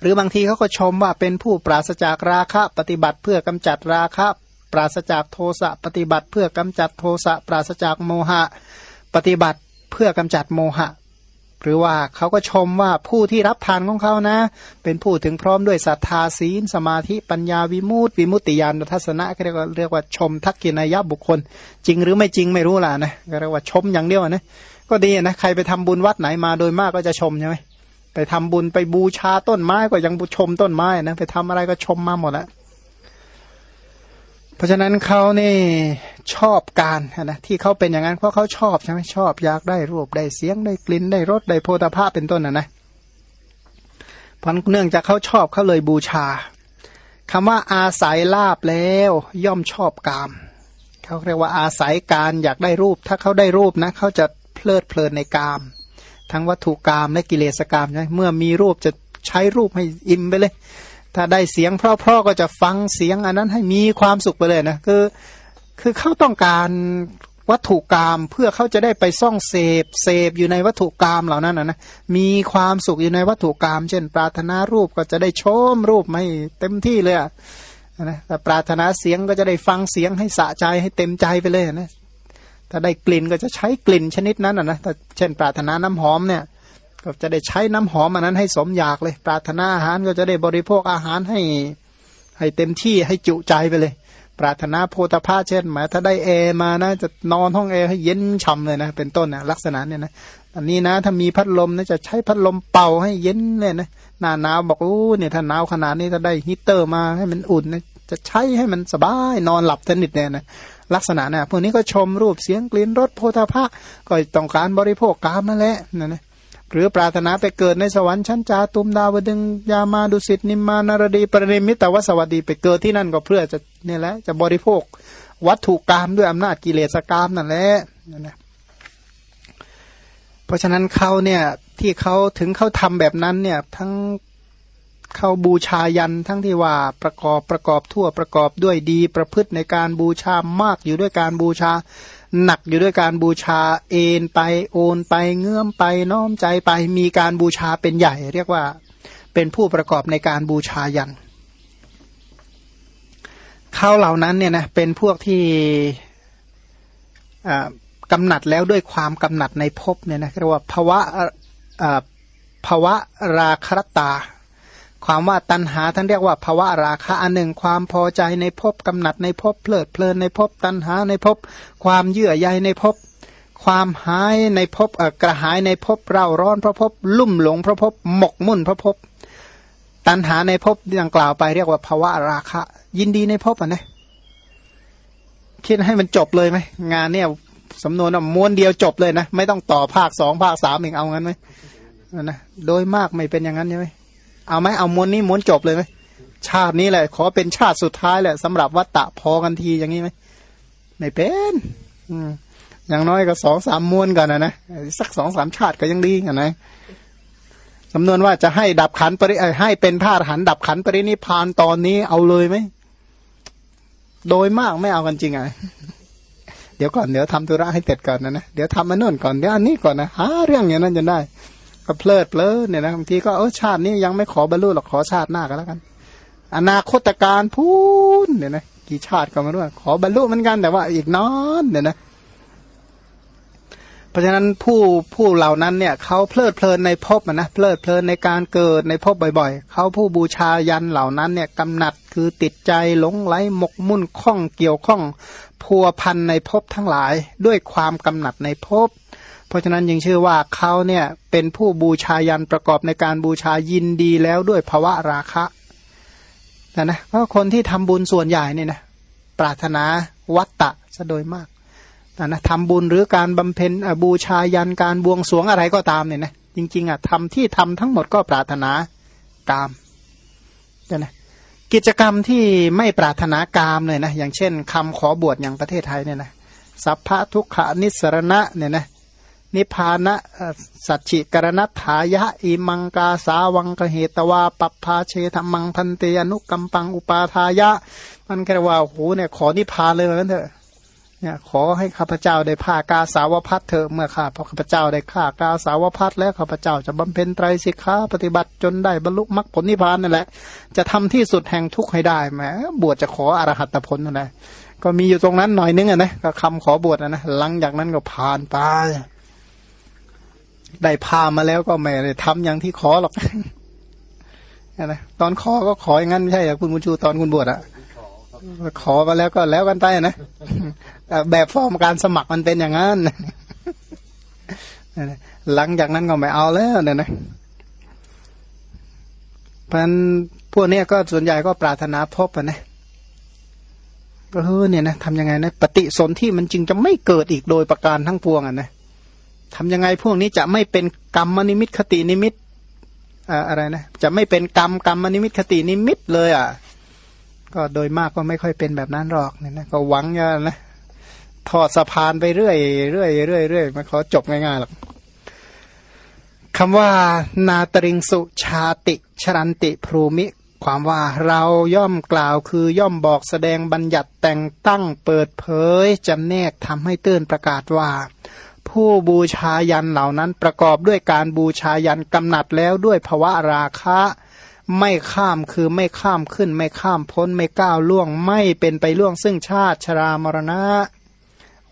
หรือบางทีเขาก็ชมว่าเป็นผู้ปราศจากราคะปฏิบัติเพื่อกำจัดราคะ ปราศจากโทสะปฏิบัติเพื่อกำจัดโทสะปราศจากโมหะ ปฏิบัติเพื่อกำจัดโมหะ หรือว่าเขาก็ชมว่าผู้ที่รับทานของเขานะ เป็นผู้ถึงพร้อมด้วยศรัทธาศีลสมาธิปัญญาวิมุตติวิมุตติญาณทัศนะเรียกว่าเรียกว่าชมทักกินายะบุคคล จริงหรือไม่จริงไม่รู้ล่ะนะก็เรียกว่าชมอย่างเดียวนะก็ดีนะใครไปทำบุญวัดไหนมาโดยมากก็จะชมใช่ไหม ไปทำบุญไปบูชาต้นไม้ก็ยังชมต้นไม้นะไปทำอะไรก็ชมมาหมดแล้วเพราะฉะนั้นเขานี่ชอบการนะที่เขาเป็นอย่างนั้นเพราะเขาชอบใช่ไหมชอบอยากได้รูปได้เสียงได้กลิ่นได้รสได้โพธาภาพเป็นต้นนะนะเพราะเนื่องจากเขาชอบเขาเลยบูชาคำว่าอาศัยลาบแล้ว ย่อมชอบกามเขาเรียกว่าอาศัยการอยากได้รูป ถ้าเขาได้รูปนะเขาจะเพลิดเพลินในกาม ทั้งวัตถุกามและกิเลสกามใช่เมื่อมีรูปจะใช้รูปให้อิ่มไปเลย ถ้าได้เสียงเพราะๆก็จะฟังเสียงอันนั้นให้มีความสุขไปเลยนะคือคือเขาต้องการวัตถุกรรมเพื่อเขาจะได้ไปซ่องเสพเสพอยู่ในวัตถุกรรมเหล่านั้นนะมีความสุขอยู่ในวัตถุกรรมเช่น ปรารถนารูปก็จะได้ชมรูปไม่เต็มที่เลยนะแต่ปรารถนาเสียงก็จะได้ฟังเสียงให้สะใจให้เต็มใจไปเลยนะ ถ้าได้กลิ่นก็จะใช้กลิ่นชนิดนั้นนะถ้าเช่น ปรารถนาน้ำหอมเนี่ย ก็จะได้ใช้น้ำหอมอันนั้นให้สมอยากเลย ปรารถนาอาหารก็จะได้บริโภคอาหารให้ให้เต็มที่ให้จุใจไปเลย ปรารถนาโพธาภาเช่นหมายถ้าได้แอร์มานะจะนอนห้องแอร์ให้เย็นฉ่าเลยนะ เป็นต้นนะลักษณะเนี่ยนะอันนี้นะถ้ามีพัดลมนะจะใช้พัดลมเป่าให้เย็นเลยนะหน้าหนาวบอกโอ้เนี่ยถ้าหนาวขนาดนี้ถ้าได้ฮีเตอร์มาให้มันอุ่นนะ จะใช้ให้มันสบายนอนหลับสนิทเนี่ยนะลักษณะเนี่ยพวกนี้ก็ชมรูปเสียงกลิ่นรสโพธาภะก็ต้องการบริโภคกามนั่นแหละนะนะหรือปรารถนาไปเกิดในสวรรค์ชั้นจาตุมดาวดึงยามาดุสิตนิมานารดีปริมิตวสวัสดีไปเกิดที่นั่นก็เพื่อจะเนี่ยแหละจะบริโภค วัตถุกรรมด้วยอำนาจกิเลสกรรมนั่นแหละนั่นะเพราะฉะนั้นเขาเนี่ยที่เขาถึงเขาทำแบบนั้นเนี่ยทั้ง เข้าบูชายันทั้งที่ว่าประกอบประกอบทั่วประกอบด้วยดีประพฤติในการบูชามากอยู่ด้วยการบูชา หนักอยู่ด้วยการบูชาเอ็นไปโอนไปเงื่อมไปน้อมใจไปมีการบูชาเป็นใหญ่ เรียกว่าเป็นผู้ประกอบในการบูชายันเขาเหล่านั้นเนี่ยนะเป็นพวกที่กำหนัดแล้วด้วยความกำหนัดในภพเนี่ยนะเรียกว่าภาวะภาวะราครตา ความว่าตัณหาท่านเรียกว่าภาวะราคะอันหนึ่งความพอใจในภพกำหนัดในภพเพลิดเพลินในภพตัณหาในภพความเยื่อใยในภพความหายในภพกระหายในภพเร่าร้อนเพราะภพลุ่มหลงเพราะภพหมกมุ่นเพราะภพตัณหาในภพดังกล่าวไปเรียกว่าภาวะราคะ ยินดีในภพอะนะคิดให้มันจบเลยไหมงานเนี่ยสำนวนม้วนเดียวจบเลยนะ ไม่ต้องต่อภาคสองภาคสามเองเอางั้นไหมนะโดยมากไม่เป็นอย่างนั้นใช่ไหม เอาไหมเอาม้วนนี้ม้วนจบเลยไหมชาตินี้แหละ ขอเป็นชาติสุดท้ายแหละสำหรับวัตตะพอกันทีอย่างนี้ไหมไม่เป็น อืมอย่างน้อยก็สองสามม้วนก่อนนะนะสักสองสามชาติก็ยังดีกันนะสำนวนว่าจะให้ดับขันปริให้เป็นพาหันดับขันปรินิพานตอนนี้เอาเลยไหมโดยมากไม่เอากันจริงอะเดี๋ยวก่อนเดี๋ยวทำธุระให้เสร็จก่อนนะนะเดี๋ยวทำมาโน่นก่อนเดี๋ยวอันนี้ก่อนนะหาเรื่องอย่างนั้นจะได้ ก็เพลิดเพลินเนี่ยนะบางทีก็เออชาตินี้ยังไม่ขอบรรลุหรอกขอชาติหน้าก็แล้วกัน อนาคตการพูนเนี่ยนะกี่ชาติก็ไม่รู้ขอบรรลุเหมือนกันแต่ว่าอีกนอนเนี่ยนะเพราะฉะนั้นผู้ผู้เหล่านั้นเนี่ยเขาเพลิดเพลินในภพนะเพลิดเพลินในการเกิดในภพบ่อยๆ เขาผู้บูชายันเหล่านั้นเนี่ยกำหนัดคือติดใจหลงไหลหมกมุ่นข้องเกี่ยวข้องพัวพันในภพทั้งหลายด้วยความกำหนัดในภพ เพราะฉะนั้นยังชื่อว่าเขาเนี่ยเป็นผู้บูชายันประกอบในการบูชายินดีแล้วด้วยภาวะราคะนะนะเพราะคนที่ทำบุญส่วนใหญ่เนี่ยนะปรารถนาวัตตะซะโดยมากนะนะทำบุญหรือการบำเพ็ญบูชายันการบวงสรวงอะไรก็ตามเนี่ยนะจริงๆอะทำที่ทำทั้งหมดก็ปรารถนากามนะกิจกรรมที่ไม่ปรารถนากามเลยนะอย่างเช่นคำขอบวชอย่างประเทศไทยเนี่ยนะสัพพะทุกขานิสรณะเนี่ยนะ นิพานะสัจฉิกรณัฐายะอิมังกาสาวังกเหตวาปปาเชธรรมังพันเตอนุกัมปังอุปาทายะ มันแค่ว่าโอ้โหเนี่ยขอนิพานเลยเหมือนกันเถอะเนี่ยขอให้ข้าพเจ้าได้ผ้ากาสาวพัดเถอะเมื่อข้าพข้าพเจ้าได้ฆ่ากาสาวพัดแล้วข้าพเจ้าจะบำเพ็ญไตรสิกขาปฏิบัติจนได้บรรลุมรรคผลนิพพานนั่นแหละ จะทำที่สุดแห่งทุกข์ให้ได้แหมบวชจะขออรหัตผลนั่นแหละก็มีอยู่ตรงนั้นหน่อยนึงอะนะก็คำขอบวชนะนะหลังจากนั้นก็ผ่านไป ได้พามาแล้วก็ไม่ได้ทำอย่างที่ขอหรอกนะตอนขอก็ขออย่างนั้นไม่ใช่คุณบุญชูตอนคุณบวชอะขอมาแล้วก็แล้วกันไปนะแบบฟอร์มการสมัครมันเป็นอย่างนั้นหลังจากนั้นก็ไม่เอาแล้วเนี่ยนะเพราะฉะนั้นพวกนี้ก็ส่วนใหญ่ก็ปรารถนาภพนะก็เออเนี่ยนะทำยังไงนะ ปฏิสนธิมันจึงจะไม่เกิดอีกโดยประการทั้งปวงอะนะ ทำยังไงพวกนี้จะไม่เป็นกรรมนิมิตคตินิมิตอะไรนะจะไม่เป็นกรรมกรรมนิมิตคตินิมิตเลยอะ ก็โดยมากก็ไม่ค่อยเป็นแบบนั้นหรอกเนี่ยนะก็หวังอย่านะทอดสะพานไปเรื่อยเรื่อยเรื่อยเรื่อยไม่ขอจบง่ายๆหรอกคำว่านาตริงสุชาติชรันติพรูมิ ความว่าเราย่อมกล่าวคือย่อมบอกแสดงบัญญัติแต่งตั้งเปิดเผยจำแนกทำให้เตือนประกาศว่า ผู้บูชายันเหล่านั้นประกอบด้วยการบูชายันกำหนัดแล้วด้วยภวะราคะ ไม่ข้ามคือไม่ข้ามขึ้น ไม่ข้ามพ้นไม่ก้าวล่วงไม่เป็นไปล่วงซึ่งชาติชรามรณะ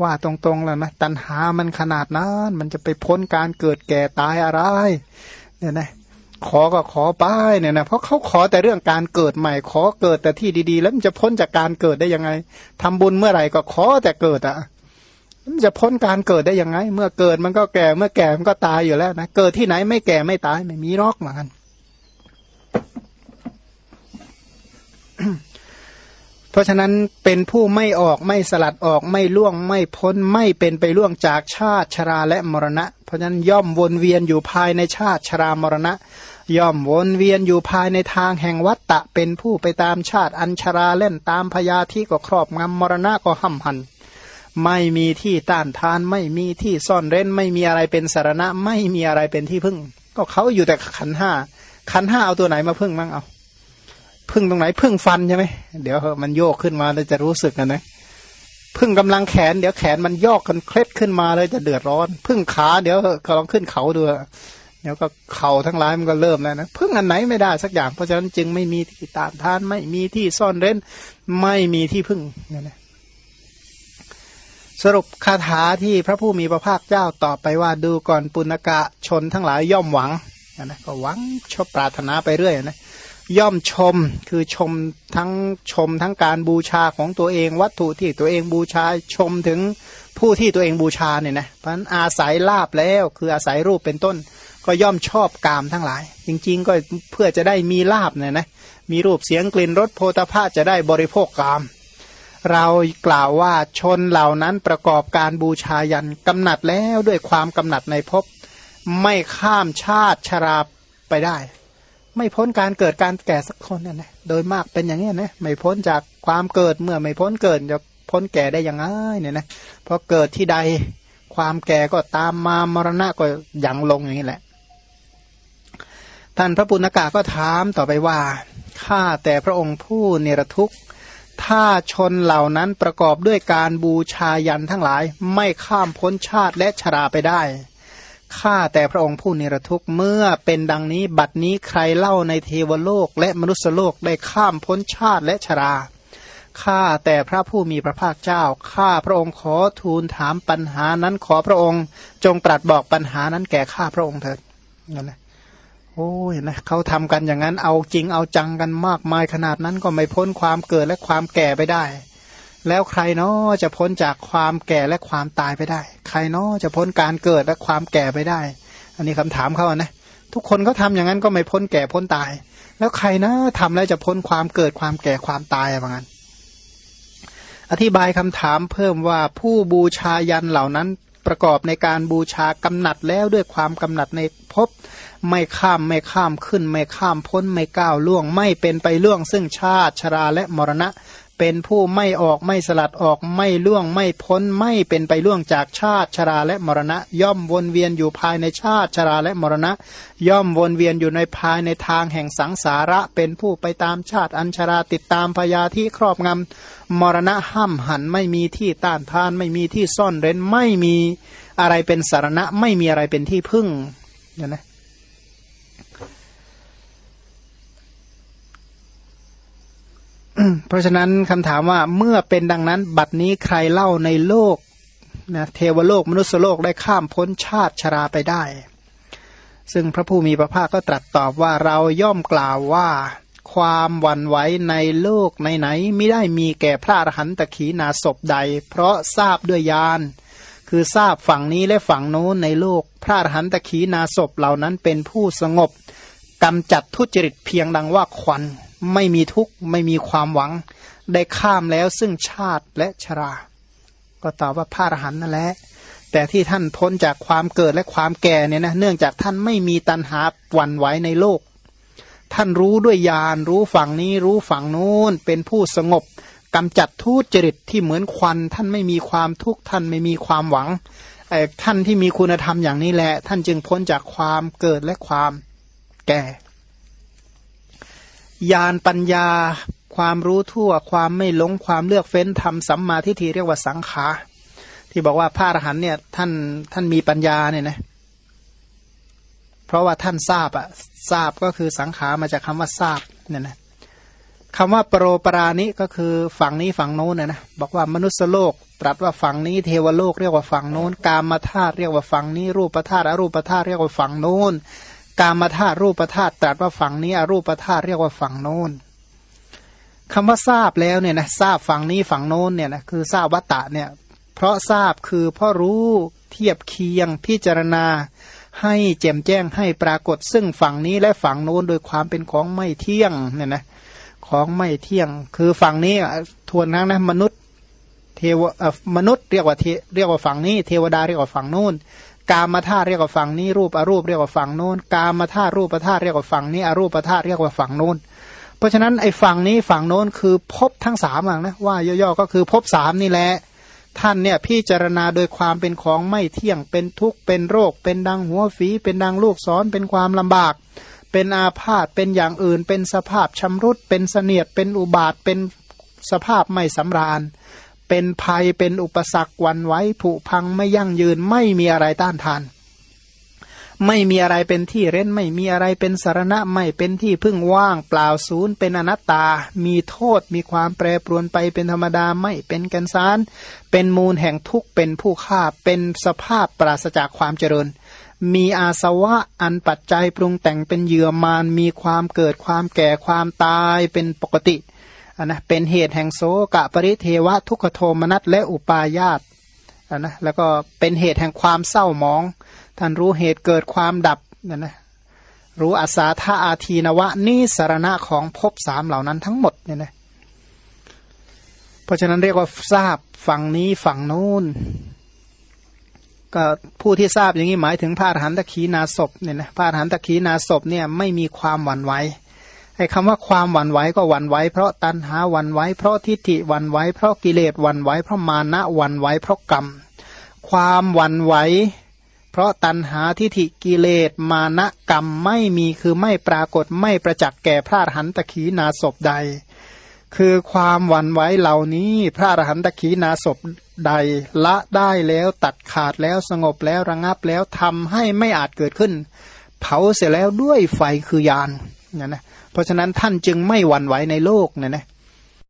ว่าตรงๆแล้วนะตัณหามันขนาดนั้นมันจะไปพ้นการเกิดแก่ตายอะไร เนี่ยนะขอก็ขอไปเนี่ยนะเพราะเขาขอแต่เรื่องการเกิดใหม่ ขอเกิดแต่ที่ดีๆ แล้วมันจะพ้นจากการเกิดได้ยังไงทำบุญเมื่อไหร่ก็ขอแต่เกิดอะ่ะ มันจะพ้นการเกิดได้ยังไง เมื่อเกิดมันก็แก่เมื่อแก่มันก็ตายอยู่แล้วนะเกิดที่ไหนไม่แก่ไม่ตายไม่มีรอกเหมือนกันเพราะฉะนั้นเป็นผู้ไม่ออกไม่สลัดออกไม่ล่วงไม่พ้นไม่เป็นไปล่วงจากชาติชราและมรณะ เพราะฉะนั้นย่อมวนเวียนอยู่ภายในชาติชรามรณะ ย่อมวนเวียนอยู่ภายในทางแห่งวัตตะเป็นผู้ไปตามชาติอัญชราเล่นตามพยาธิก็ครอบงำมรณะก็ห้ำหัน ไม่มีที่ต้านทาน ไม่มีที่ซ่อนเร้น ไม่มีอะไรเป็นสารณะ ไม่มีอะไรเป็นที่พึ่ง ก็เขาอยู่แต่ขันห้าขันห้าเอาตัวไหนมาพึ่งมั่งเอา พึ่งตรงไหนพึ่งฟันใช่ไหมเดี๋ยวมันโยกขึ้นมาเราจะรู้สึกกันนะพึ่งกำลังแขนเดี๋ยวแขนมันยอกกันเคล็ดขึ้นมาเลยจะเดือดร้อน พึ่งขาเดี๋ยวก็ลองขึ้นเขาดูเดี๋ยวก็เข่าทั้งหลายมันก็เริ่มแล้วนะพึ่งอันไหนไม่ได้สักอย่างเพราะฉะนั้นจึงไม่มีที่ต้านทาน ไม่มีที่ซ่อนเร้น ไม่มีที่พึ่งนี่นะ สรุปคาถาที่พระผู้มีพระภาคเจ้าตอบไปว่าดูก่อนปุณกะชนทั้งหลายย่อมหวังนะก็หวังชอบปรารถนาไปเรื่อยนะย่อมชมคือชมทั้งชมทั้งการบูชาของตัวเอง วัตถุที่ตัวเองบูชาชมถึงผู้ที่ตัวเองบูชาเนี่ยนะเพราะนั้นอาศัยลาบแล้วคืออาศัยรูปเป็นต้น ก็ย่อมชอบกามทั้งหลาย จริงๆ ก็เพื่อจะได้มีลาบเนี่ยนะมีรูปเสียงกลิ่นรสโพธาภาจะได้บริโภคกาม เรากล่าวว่าชนเหล่านั้นประกอบการบูชายันกำหนัดแล้วด้วยความกำหนัดในภพไม่ข้ามชาติชราไปได้ ไม่พ้นการเกิดการแก่สักคนนั่นแหละโดยมากเป็นอย่างนี้นะไม่พ้นจากความเกิดเมื่อไม่พ้นเกิดจะพ้นแก่ได้ยังไงเนี่ยนะเพราะเกิดที่ใดความแก่ก็ตามมามรณะก็ยังลงอย่างนี้แหละ ท่านพระปุณกาก็ถามต่อไปว่าข้าแต่พระองค์ผู้เนรทุกข์ ถ้าชนเหล่านั้นประกอบด้วยการบูชายันทั้งหลายไม่ข้ามพ้นชาติและชราไปได้ข้าแต่พระองค์ผู้นิรทุกข์เมื่อเป็นดังนี้บัดนี้ใครเล่าในเทวโลกและมนุษยโลกได้ข้ามพ้นชาติและชราข้าแต่พระผู้มีพระภาคเจ้า ข้าพระองค์ขอทูลถามปัญหานั้นขอพระองค์ จงตรัสบอกปัญหานั้นแก่ข้าพระองค์เถิดนั่นแหละ โอ้ยนะเขาทำกันอย่างนั้น เอาจริงเอาจังกันมากมายขนาดนั้นก็ไม่พ้นความเกิดและความแก่ไปได้ แล้วใครเนาะจะพ้นจากความแก่และความตายไปได้ ใครเนาะจะพ้นการเกิดและความแก่ไปได้ อันนี้คำถามเขานะทุกคนก็ทำอย่างนั้นก็ไม่พ้นแก่พ้นตาย แล้วใครนะทำแล้วจะพ้นความเกิดความแก่ความตายอะไรเงี้ยอธิบายคำถามเพิ่มว่าผู้บูชายันเหล่านั้น ประกอบในการบูชากำหนัดแล้วด้วยความกำหนัดในภพไม่ข้ามไม่ข้ามขึ้น ไม่ข้ามพ้นไม่ก้าวล่วง ไม่เป็นไปล่วงซึ่งชาติชราและมรณะ เป็นผู้ไม่ออกไม่สลัดออกไม่ล่วงไม่พ้นไม่เป็นไปล่วงจากชาติชราและมรณะ ย่อมวนเวียนอยู่ภายในชาติชราและมรณะ ย่อมวนเวียนอยู่ในภายในทางแห่งสังสาระ เป็นผู้ไปตามชาติอัญชราติดตามพยาที่ครอบงำมรณะห้ามหันไม่มีที่ต้านทาน ไม่มีที่ซ่อนเร้นไม่มีอะไรเป็นสารณะ ไม่มีอะไรเป็นที่พึ่งเนี่ยนะ เพราะฉะนั้นคำถามว่าเมื่อเป็นดังนั้น บัดนี้ใครเล่าในโลกนะเทวโลกมนุษยโลกได้ข้ามพ้นชาติชราไปได้ ซึ่งพระผู้มีพระภาคก็ตรัสตอบว่าเราย่อมกล่าวว่า ความหวั่นไหวในโลกในไหนไม่ได้มีแก่พระอรหันตขีนาศพใด เพราะทราบด้วยญาณคือทราบฝั่งนี้และฝั่งโน้นในโลก พระอรหันตขีนาศพเหล่านั้นเป็นผู้สงบกำจัดทุจริตเพียงดังว่าควัน ไม่มีทุกข์ไม่มีความหวัง ได้ข้ามแล้วซึ่งชาติและชรา ก็ตอบว่าพระอรหันต์นั่นแหละแต่ที่ท่านพ้นจากความเกิดและความแก่เนี่ยนะเนื่องจากท่านไม่มีตัณหาหวั่นไหวในโลก ท่านรู้ด้วยญาณรู้ฝั่งนี้รู้ฝั่งโน้นเป็นผู้สงบกำจัดทุจริตที่เหมือนควัน ท่านไม่มีความทุกข์ท่านไม่มีความหวังท่านที่มีคุณธรรมอย่างนี้แหละ ท่านจึงพ้นจากความเกิดและความแก่ ญาณปัญญา ความรู้ทั่ว ความไม่หลงความเลือกเฟ้นทำสัมมาทิฏฐิเรียกว่าสังขาที่บอกว่าพระอรหันเนี่ยท่านท่านมีปัญญาเนี่ยนะเพราะว่าท่านทราบอะทราบก็คือสังขามาจากคำว่าทราบเนี่ยนะคำว่าปรโรปรานิก็คือฝั่งนี้ฝั่งโน้นนะนะบอกว่ามนุษยโลก ตรัสว่าฝั่งนี้เทวโลกเรียกว่าฝั่งโน้น กามธาตุเรียกว่าฝั่งนี้รูปธาตุอรูปธาตุเรียกว่าฝั่งโน้น กามธาตุรูปธาตุตรัสว่าฝั่งนี้อรูปธาตุเรียกว่าฝั่งโน้นคำว่าทราบแล้วเนี่ยนะทราบฝั่งนี้ฝั่งโน้นเนี่ยนะคือทราบวัตตะเนี่ย เพราะทราบคือเพราะรู้เทียบเคียงพิจารณา ให้แจ่มแจ้งให้ปรากฏซึ่งฝั่งนี้และฝั่งโน้นโดยความเป็นของไม่เที่ยงเนี่ยนะของไม่เที่ยง คือฝั่งนี้ทวนนั้งนะมนุษย์เทวมนุษย์เรียกว่าเรียกว่าฝั่งนี้ เทวดาเรียกว่าฝั่งโน้น กามาธาตุเรียกว่าฝั่งนี้รูปอรูปเรียกว่าฝั่งโน้น กามาธาตุรูปธาตุเรียกว่าฝั่งนี้อรูปธาตุเรียกว่าฝั่งโน้น เพราะฉะนั้นไอ้ฝั่งนี้ฝั่งโน้นคือพบทั้งสามอย่งนะว่าย่อๆก็คือพบสามนี่แหละท่านเนี่ยพิจารณาโดยความเป็นของไม่เที่ยงเป็นทุกข์เป็นโรค เป็นดังหัวฝีเป็นดังลูกศรเป็นความลำบาก เป็นอาพาธเป็นอย่างอื่น เป็นสภาพชำรุดเป็นเสนียดเป็นอุบาทเป็นสภาพไม่สำราญ เป็นภัยเป็นอุปสรรควันไว้ผุพังไม่ยั่งยืนไม่มีอะไรต้านทาน ไม่มีอะไรเป็นที่เร้นไม่มีอะไรเป็นสารณะไม่เป็นที่พึ่งว่างเปล่าศูนย์เป็นอนัตตา มีโทษมีความแปรปรวนไปเป็นธรรมดาไม่เป็นกันสารเป็นมูลแห่งทุกข์เป็นผู้ฆ่าเป็นสภาพปราศจากความเจริญมีอาสวะอันปัจจัยปรุงแต่งเป็นเหยื่อมารมีความเกิดความแก่ความตายเป็นปกติ นนะเป็นเหตุแห่งโสกะปริเทวะทุกขโทมนัสและอุปาญาตนนะแล้วก็เป็นเหตุแห่งความเศร้าหมอง ท่านรู้เหตุเกิดความดับนะนะรู้อาสาธาอาทีนวะนิสารณะของภพสามเหล่านั้นทั้งหมดเนี่ยนะเพราะฉะนั้นเรียกว่าทราบฝั่งนี้ฝั่งนู้นก็ผู้ที่ทราบอย่างนี้หมายถึงพระอรหันตขีนาศพเนี่ยนะพระอรหันตขีนาศพเนี่ยไม่มีความหวั่นไหว ไอ้คำว่าความหวั่นไหวก็หวั่นไหวเพราะตัณหาหวั่นไหวเพราะทิฏฐิหวั่นไหวเพราะกิเลสหวั่นไหวเพราะมานะหวั่นไหวเพราะกรรม ความหวั่นไหวเพราะตัณหาทิฏฐิกิเลสมานะกรรมไม่มีคือไม่ปรากฏไม่ประจักษ์แก่พระอรหันตขีนาศพใด คือความหวั่นไหวเหล่านี้พระอรหันตขีนาศพใดละได้แล้วตัดขาดแล้วสงบแล้วระงับแล้วทำให้ไม่อาจเกิดขึ้น เผาเสร็จแล้วด้วยไฟคือยานเนี่ยนะ เพราะฉะนั้นท่านจึงไม่หวั่นไหวในโลกเนี่ยนะ